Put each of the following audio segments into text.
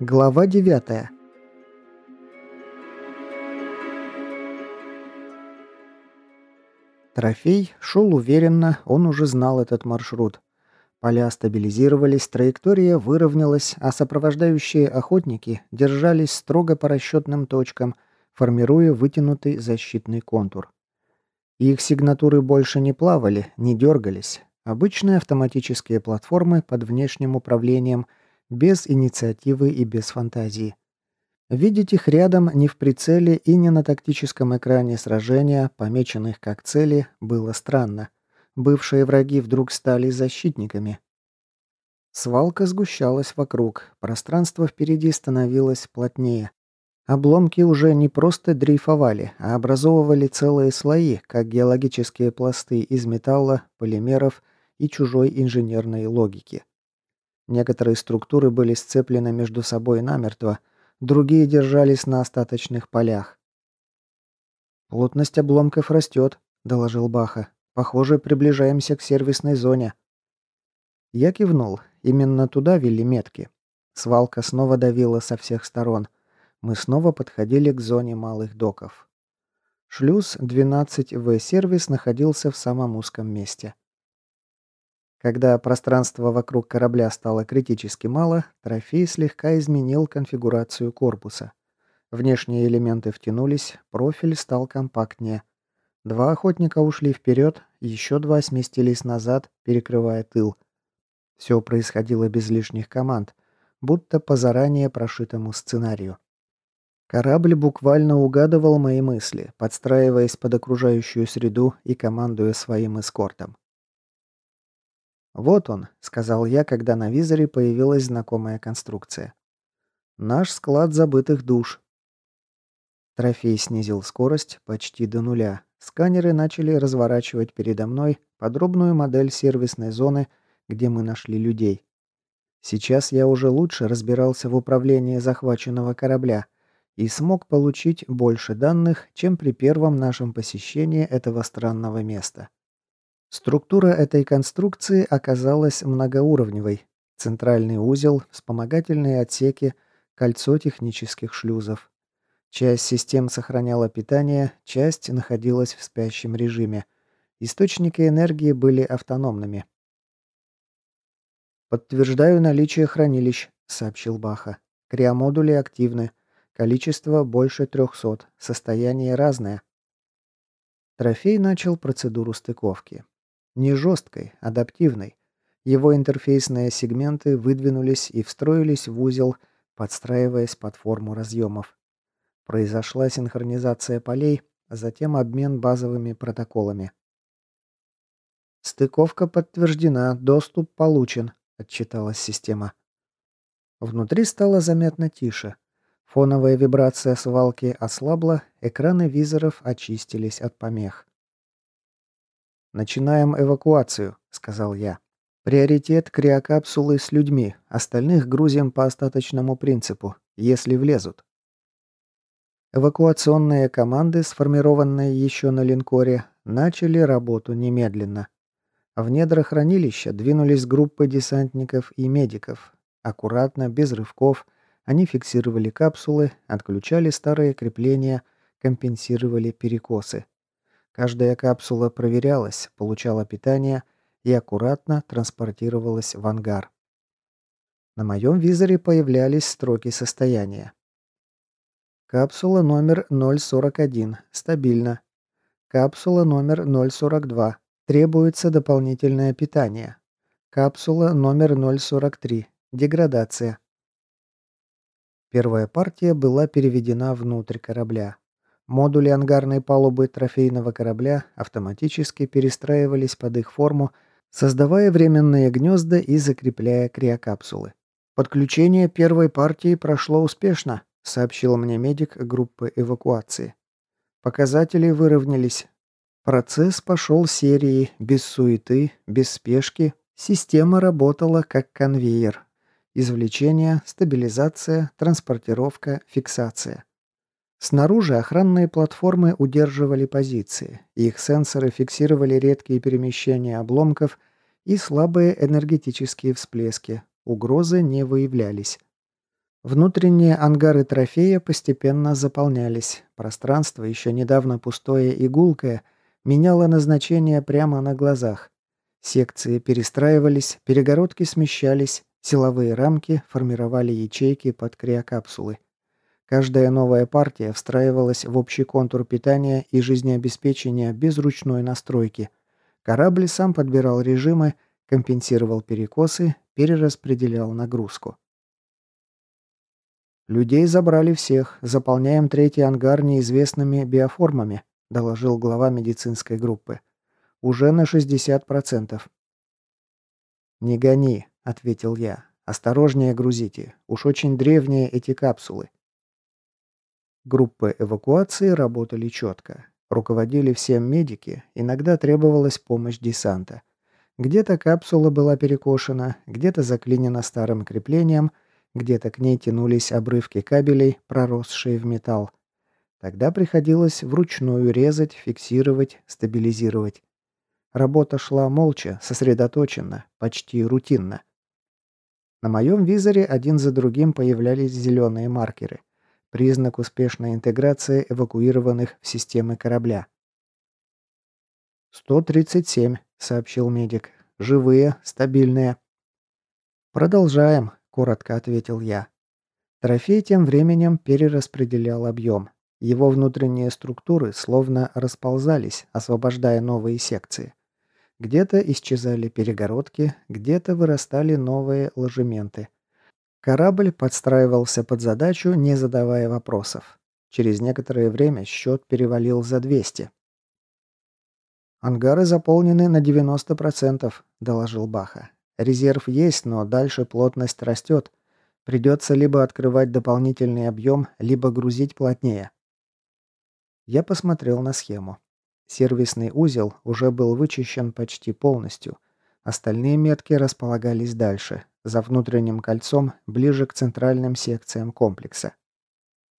Глава 9. Трофей шел уверенно, он уже знал этот маршрут. Поля стабилизировались, траектория выровнялась, а сопровождающие охотники держались строго по расчетным точкам, формируя вытянутый защитный контур. Их сигнатуры больше не плавали, не дергались. Обычные автоматические платформы под внешним управлением – без инициативы и без фантазии. Видеть их рядом не в прицеле и не на тактическом экране сражения, помеченных как цели, было странно. Бывшие враги вдруг стали защитниками. Свалка сгущалась вокруг, пространство впереди становилось плотнее. Обломки уже не просто дрейфовали, а образовывали целые слои, как геологические пласты из металла, полимеров и чужой инженерной логики. Некоторые структуры были сцеплены между собой намертво, другие держались на остаточных полях. «Плотность обломков растет», — доложил Баха. «Похоже, приближаемся к сервисной зоне». Я кивнул. Именно туда вели метки. Свалка снова давила со всех сторон. Мы снова подходили к зоне малых доков. Шлюз 12В-сервис находился в самом узком месте. Когда пространство вокруг корабля стало критически мало, трофей слегка изменил конфигурацию корпуса. Внешние элементы втянулись, профиль стал компактнее. Два охотника ушли вперед, еще два сместились назад, перекрывая тыл. Все происходило без лишних команд, будто по заранее прошитому сценарию. Корабль буквально угадывал мои мысли, подстраиваясь под окружающую среду и командуя своим эскортом. «Вот он», — сказал я, когда на визоре появилась знакомая конструкция. «Наш склад забытых душ». Трофей снизил скорость почти до нуля. Сканеры начали разворачивать передо мной подробную модель сервисной зоны, где мы нашли людей. Сейчас я уже лучше разбирался в управлении захваченного корабля и смог получить больше данных, чем при первом нашем посещении этого странного места. Структура этой конструкции оказалась многоуровневой. Центральный узел, вспомогательные отсеки, кольцо технических шлюзов. Часть систем сохраняла питание, часть находилась в спящем режиме. Источники энергии были автономными. «Подтверждаю наличие хранилищ», — сообщил Баха. «Криомодули активны. Количество больше трехсот. Состояние разное». Трофей начал процедуру стыковки. Не жесткой, адаптивной. Его интерфейсные сегменты выдвинулись и встроились в узел, подстраиваясь под форму разъемов. Произошла синхронизация полей, а затем обмен базовыми протоколами. «Стыковка подтверждена, доступ получен», — отчиталась система. Внутри стало заметно тише. Фоновая вибрация свалки ослабла, экраны визоров очистились от помех. «Начинаем эвакуацию», — сказал я. «Приоритет криокапсулы с людьми, остальных грузим по остаточному принципу, если влезут». Эвакуационные команды, сформированные еще на линкоре, начали работу немедленно. В недра хранилища двинулись группы десантников и медиков. Аккуратно, без рывков, они фиксировали капсулы, отключали старые крепления, компенсировали перекосы. Каждая капсула проверялась, получала питание и аккуратно транспортировалась в ангар. На моем визоре появлялись строки состояния. Капсула номер 041. Стабильно. Капсула номер 042. Требуется дополнительное питание. Капсула номер 043. Деградация. Первая партия была переведена внутрь корабля. Модули ангарной палубы трофейного корабля автоматически перестраивались под их форму, создавая временные гнезда и закрепляя криокапсулы. «Подключение первой партии прошло успешно», — сообщил мне медик группы эвакуации. Показатели выровнялись. Процесс пошел серией, без суеты, без спешки. Система работала как конвейер. Извлечение, стабилизация, транспортировка, фиксация. Снаружи охранные платформы удерживали позиции. Их сенсоры фиксировали редкие перемещения обломков и слабые энергетические всплески. Угрозы не выявлялись. Внутренние ангары трофея постепенно заполнялись. Пространство, еще недавно пустое и гулкое, меняло назначение прямо на глазах. Секции перестраивались, перегородки смещались, силовые рамки формировали ячейки под криокапсулы. Каждая новая партия встраивалась в общий контур питания и жизнеобеспечения без ручной настройки. Корабль сам подбирал режимы, компенсировал перекосы, перераспределял нагрузку. «Людей забрали всех. Заполняем третий ангар неизвестными биоформами», доложил глава медицинской группы. «Уже на 60%. «Не гони», — ответил я. «Осторожнее грузите. Уж очень древние эти капсулы». Группы эвакуации работали четко. Руководили всем медики, иногда требовалась помощь десанта. Где-то капсула была перекошена, где-то заклинена старым креплением, где-то к ней тянулись обрывки кабелей, проросшие в металл. Тогда приходилось вручную резать, фиксировать, стабилизировать. Работа шла молча, сосредоточенно, почти рутинно. На моем визоре один за другим появлялись зеленые маркеры – Признак успешной интеграции эвакуированных в системы корабля. «137», — сообщил медик. «Живые, стабильные». «Продолжаем», — коротко ответил я. Трофей тем временем перераспределял объем. Его внутренние структуры словно расползались, освобождая новые секции. Где-то исчезали перегородки, где-то вырастали новые ложементы. Корабль подстраивался под задачу, не задавая вопросов. Через некоторое время счет перевалил за 200. «Ангары заполнены на 90%, — доложил Баха. «Резерв есть, но дальше плотность растет. Придется либо открывать дополнительный объем, либо грузить плотнее». Я посмотрел на схему. Сервисный узел уже был вычищен почти полностью. Остальные метки располагались дальше, за внутренним кольцом, ближе к центральным секциям комплекса.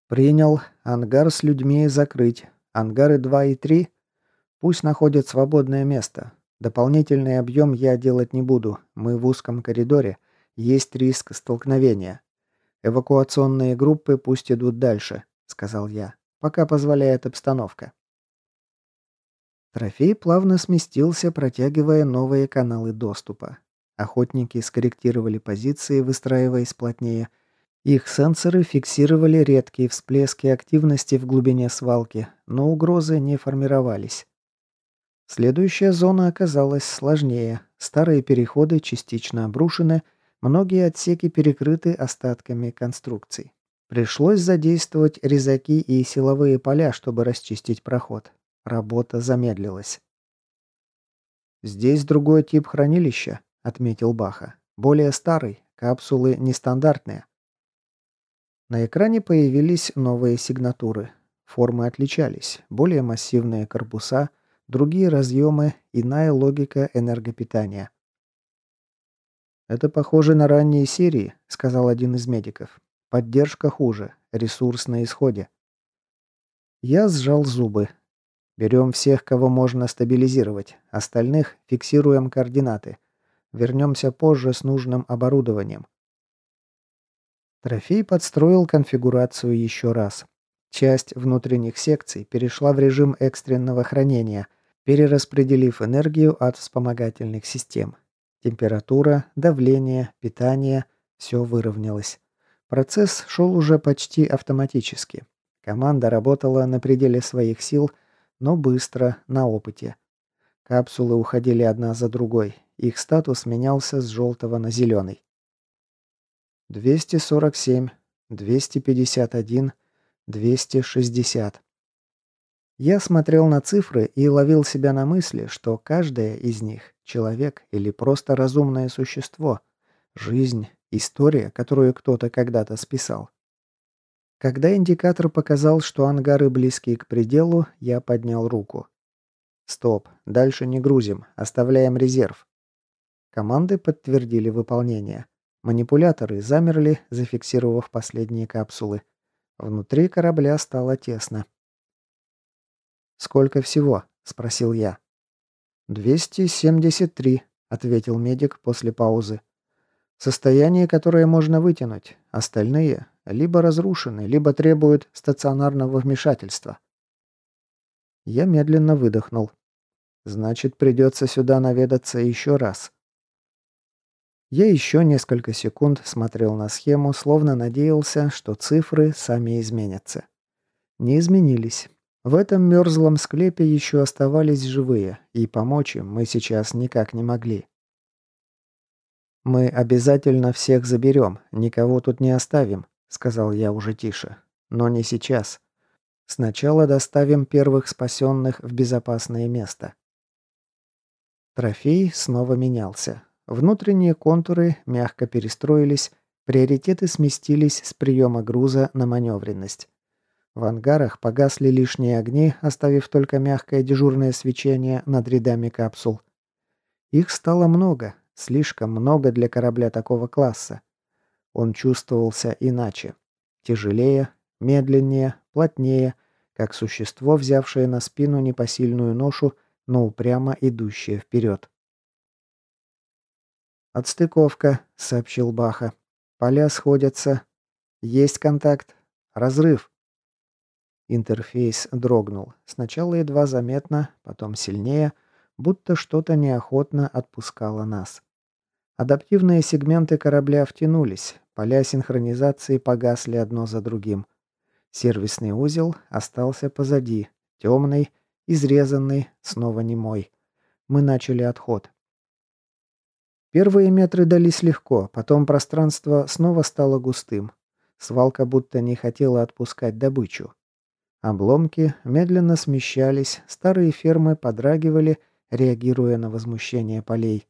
Принял. Ангар с людьми закрыть. Ангары 2 и 3 пусть находят свободное место. Дополнительный объем я делать не буду. Мы в узком коридоре. Есть риск столкновения. Эвакуационные группы пусть идут дальше, сказал я, пока позволяет обстановка. Трофей плавно сместился, протягивая новые каналы доступа. Охотники скорректировали позиции, выстраиваясь плотнее. Их сенсоры фиксировали редкие всплески активности в глубине свалки, но угрозы не формировались. Следующая зона оказалась сложнее. Старые переходы частично обрушены, многие отсеки перекрыты остатками конструкций. Пришлось задействовать резаки и силовые поля, чтобы расчистить проход. Работа замедлилась. Здесь другой тип хранилища, — отметил Баха. «Более старый, капсулы нестандартные». На экране появились новые сигнатуры. Формы отличались. Более массивные корпуса, другие разъемы, иная логика энергопитания. «Это похоже на ранние серии», — сказал один из медиков. «Поддержка хуже, ресурс на исходе». Я сжал зубы. Берем всех, кого можно стабилизировать. Остальных фиксируем координаты. Вернемся позже с нужным оборудованием. Трофей подстроил конфигурацию еще раз. Часть внутренних секций перешла в режим экстренного хранения, перераспределив энергию от вспомогательных систем. Температура, давление, питание – все выровнялось. Процесс шел уже почти автоматически. Команда работала на пределе своих сил, но быстро, на опыте. Капсулы уходили одна за другой, их статус менялся с желтого на зеленый. 247, 251, 260. Я смотрел на цифры и ловил себя на мысли, что каждая из них – человек или просто разумное существо, жизнь, история, которую кто-то когда-то списал. Когда индикатор показал, что ангары близки к пределу, я поднял руку. «Стоп, дальше не грузим, оставляем резерв». Команды подтвердили выполнение. Манипуляторы замерли, зафиксировав последние капсулы. Внутри корабля стало тесно. «Сколько всего?» – спросил я. «Двести семьдесят три», – ответил медик после паузы. «Состояние, которое можно вытянуть. Остальные либо разрушены, либо требуют стационарного вмешательства». Я медленно выдохнул. «Значит, придется сюда наведаться еще раз». Я еще несколько секунд смотрел на схему, словно надеялся, что цифры сами изменятся. Не изменились. В этом мерзлом склепе еще оставались живые, и помочь им мы сейчас никак не могли. «Мы обязательно всех заберем, никого тут не оставим», — сказал я уже тише. «Но не сейчас. Сначала доставим первых спасенных в безопасное место». Трофей снова менялся. Внутренние контуры мягко перестроились, приоритеты сместились с приема груза на маневренность. В ангарах погасли лишние огни, оставив только мягкое дежурное свечение над рядами капсул. Их стало много, слишком много для корабля такого класса. Он чувствовался иначе. Тяжелее, медленнее, плотнее, как существо, взявшее на спину непосильную ношу, но упрямо идущее вперед. «Отстыковка», — сообщил Баха. «Поля сходятся. Есть контакт. Разрыв». Интерфейс дрогнул. Сначала едва заметно, потом сильнее, будто что-то неохотно отпускало нас. Адаптивные сегменты корабля втянулись, поля синхронизации погасли одно за другим. Сервисный узел остался позади, темный, изрезанный, снова немой. Мы начали отход. Первые метры дались легко, потом пространство снова стало густым. Свалка будто не хотела отпускать добычу. Обломки медленно смещались, старые фермы подрагивали, реагируя на возмущение полей.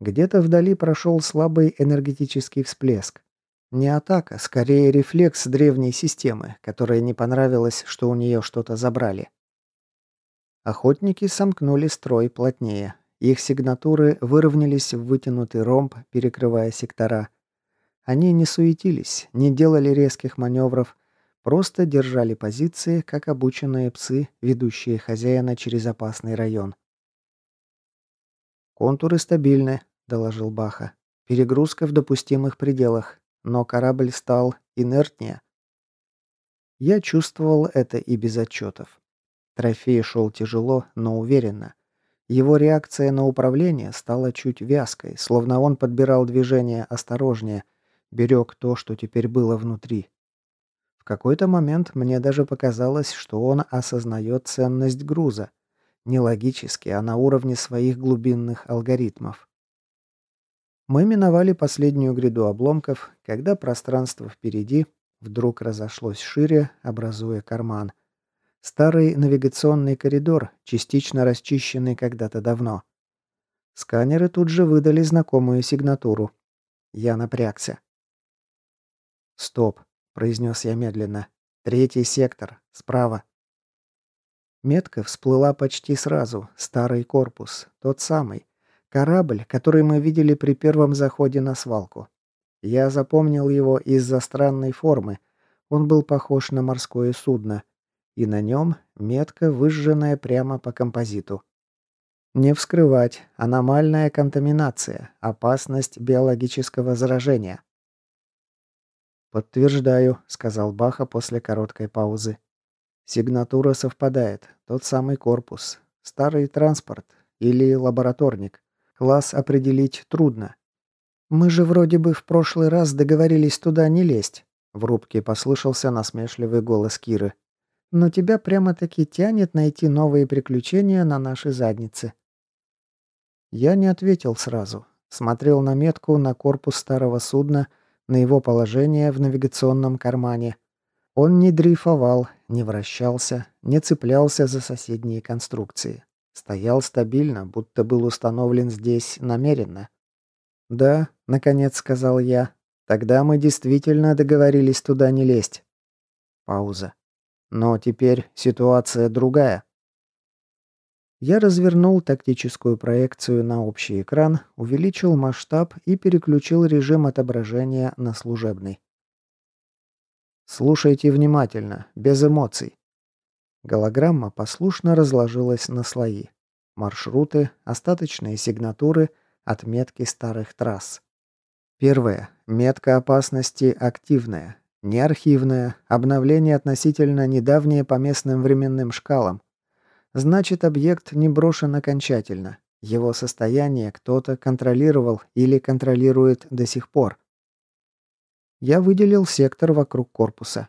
Где-то вдали прошел слабый энергетический всплеск. Не атака, скорее рефлекс древней системы, которая не понравилось, что у нее что-то забрали. Охотники сомкнули строй плотнее, их сигнатуры выровнялись в вытянутый ромб, перекрывая сектора. Они не суетились, не делали резких маневров, просто держали позиции, как обученные псы, ведущие хозяина через опасный район. «Контуры стабильны», — доложил Баха. «Перегрузка в допустимых пределах, но корабль стал инертнее». Я чувствовал это и без отчетов. Трофей шел тяжело, но уверенно. Его реакция на управление стала чуть вязкой, словно он подбирал движение осторожнее, берег то, что теперь было внутри. В какой-то момент мне даже показалось, что он осознает ценность груза. Не логически, а на уровне своих глубинных алгоритмов. Мы миновали последнюю гряду обломков, когда пространство впереди вдруг разошлось шире, образуя карман – Старый навигационный коридор, частично расчищенный когда-то давно. Сканеры тут же выдали знакомую сигнатуру. Я напрягся. «Стоп», — произнес я медленно. «Третий сектор. Справа». Метка всплыла почти сразу. Старый корпус. Тот самый. Корабль, который мы видели при первом заходе на свалку. Я запомнил его из-за странной формы. Он был похож на морское судно — и на нем метка, выжженная прямо по композиту. Не вскрывать. Аномальная контаминация. Опасность биологического заражения. «Подтверждаю», — сказал Баха после короткой паузы. «Сигнатура совпадает. Тот самый корпус. Старый транспорт. Или лабораторник. Класс определить трудно». «Мы же вроде бы в прошлый раз договорились туда не лезть», — в рубке послышался насмешливый голос Киры но тебя прямо-таки тянет найти новые приключения на нашей заднице». Я не ответил сразу. Смотрел на метку на корпус старого судна, на его положение в навигационном кармане. Он не дрейфовал, не вращался, не цеплялся за соседние конструкции. Стоял стабильно, будто был установлен здесь намеренно. «Да», — наконец сказал я, — «тогда мы действительно договорились туда не лезть». Пауза. Но теперь ситуация другая. Я развернул тактическую проекцию на общий экран, увеличил масштаб и переключил режим отображения на служебный. Слушайте внимательно, без эмоций. Голограмма послушно разложилась на слои. Маршруты, остаточные сигнатуры, отметки старых трасс. Первое. Метка опасности активная. Не архивная. Обновление относительно недавнее по местным временным шкалам. Значит, объект не брошен окончательно. Его состояние кто-то контролировал или контролирует до сих пор. Я выделил сектор вокруг корпуса.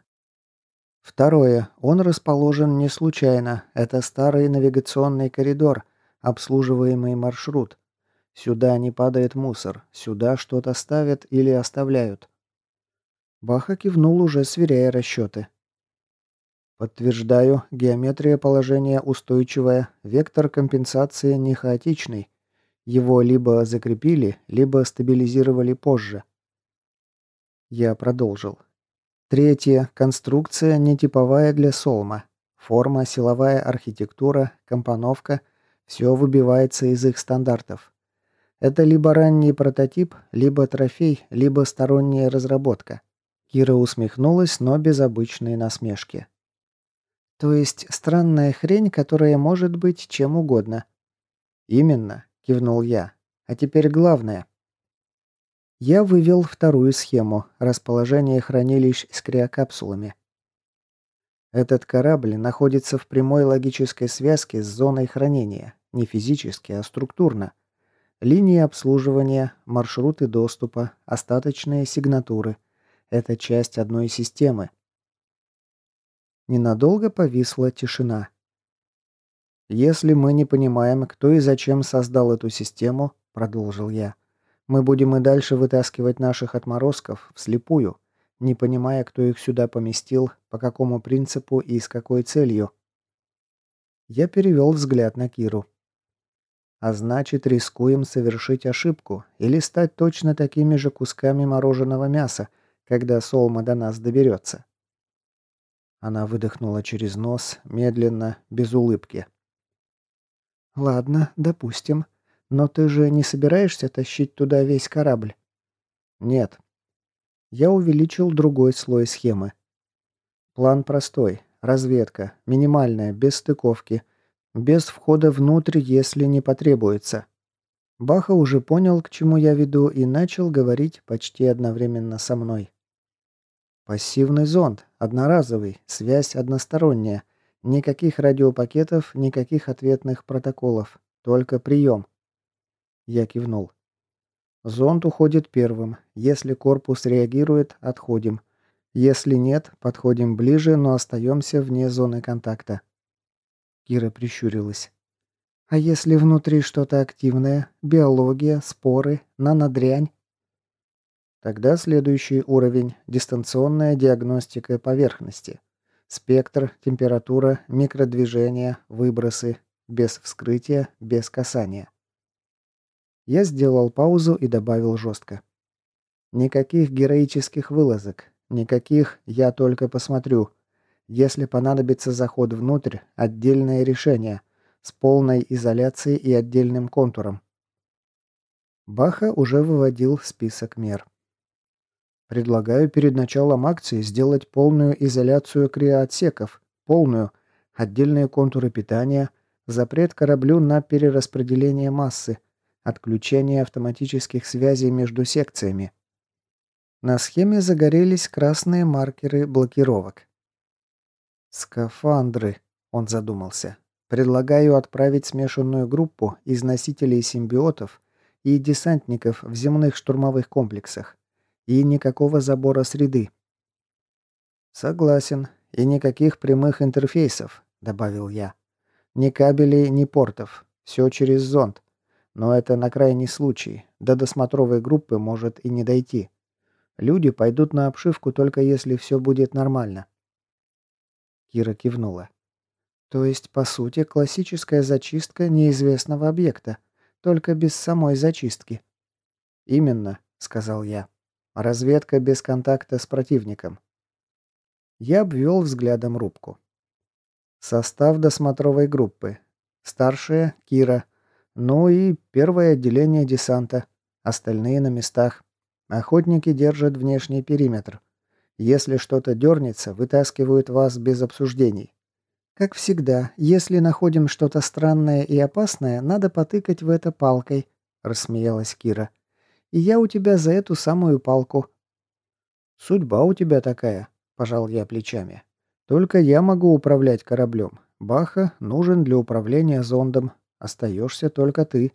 Второе. Он расположен не случайно. Это старый навигационный коридор, обслуживаемый маршрут. Сюда не падает мусор, сюда что-то ставят или оставляют. Баха кивнул, уже сверяя расчеты. Подтверждаю, геометрия положения устойчивая, вектор компенсации не хаотичный. Его либо закрепили, либо стабилизировали позже. Я продолжил. Третье. Конструкция нетиповая для Солма. Форма, силовая архитектура, компоновка – все выбивается из их стандартов. Это либо ранний прототип, либо трофей, либо сторонняя разработка. Кира усмехнулась, но без обычной насмешки. То есть странная хрень, которая может быть чем угодно. Именно, кивнул я. А теперь главное. Я вывел вторую схему – расположение хранилищ с криокапсулами. Этот корабль находится в прямой логической связке с зоной хранения, не физически, а структурно. Линии обслуживания, маршруты доступа, остаточные сигнатуры – это часть одной системы. Ненадолго повисла тишина. «Если мы не понимаем, кто и зачем создал эту систему», – продолжил я, – мы будем и дальше вытаскивать наших отморозков вслепую, не понимая, кто их сюда поместил, по какому принципу и с какой целью. Я перевел взгляд на Киру. А значит, рискуем совершить ошибку или стать точно такими же кусками мороженого мяса, когда Солма до нас доберется. Она выдохнула через нос, медленно, без улыбки. «Ладно, допустим. Но ты же не собираешься тащить туда весь корабль? Нет. Я увеличил другой слой схемы. План простой. Разведка. Минимальная, без стыковки. Без входа внутрь, если не потребуется. Баха уже понял, к чему я веду, и начал говорить почти одновременно со мной. Пассивный зонд, одноразовый, связь односторонняя. Никаких радиопакетов, никаких ответных протоколов. Только прием. Я кивнул. Зонд уходит первым. Если корпус реагирует, отходим. Если нет, подходим ближе, но остаемся вне зоны контакта. Кира прищурилась. А если внутри что-то активное? Биология, споры, нанодрянь? Тогда следующий уровень – дистанционная диагностика поверхности. Спектр, температура, микродвижения, выбросы. Без вскрытия, без касания. Я сделал паузу и добавил жестко. Никаких героических вылазок, никаких «я только посмотрю». Если понадобится заход внутрь, отдельное решение, с полной изоляцией и отдельным контуром. Баха уже выводил список мер. Предлагаю перед началом акции сделать полную изоляцию криоотсеков, полную, отдельные контуры питания, запрет кораблю на перераспределение массы, Отключение автоматических связей между секциями. На схеме загорелись красные маркеры блокировок. «Скафандры», — он задумался. «Предлагаю отправить смешанную группу из носителей симбиотов и десантников в земных штурмовых комплексах. И никакого забора среды». «Согласен. И никаких прямых интерфейсов», — добавил я. «Ни кабелей, ни портов. Все через зонд. Но это на крайний случай. До досмотровой группы может и не дойти. Люди пойдут на обшивку только если все будет нормально. Кира кивнула. То есть, по сути, классическая зачистка неизвестного объекта, только без самой зачистки. Именно, сказал я. Разведка без контакта с противником. Я обвел взглядом рубку. Состав досмотровой группы. Старшая – Кира – ну и первое отделение десанта. Остальные на местах. Охотники держат внешний периметр. Если что-то дернется, вытаскивают вас без обсуждений. Как всегда, если находим что-то странное и опасное, надо потыкать в это палкой, рассмеялась Кира. И я у тебя за эту самую палку. Судьба у тебя такая, пожал я плечами. Только я могу управлять кораблем. Баха нужен для управления зондом. Остаешься только ты.